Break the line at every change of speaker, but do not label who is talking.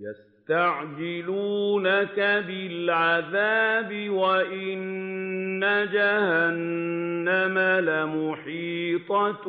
يَسْتَعْجِلُونَكَ بِالْعَذَابِ وَإِنَّ جَهَنَّمَ لَمُحِيطَةٌ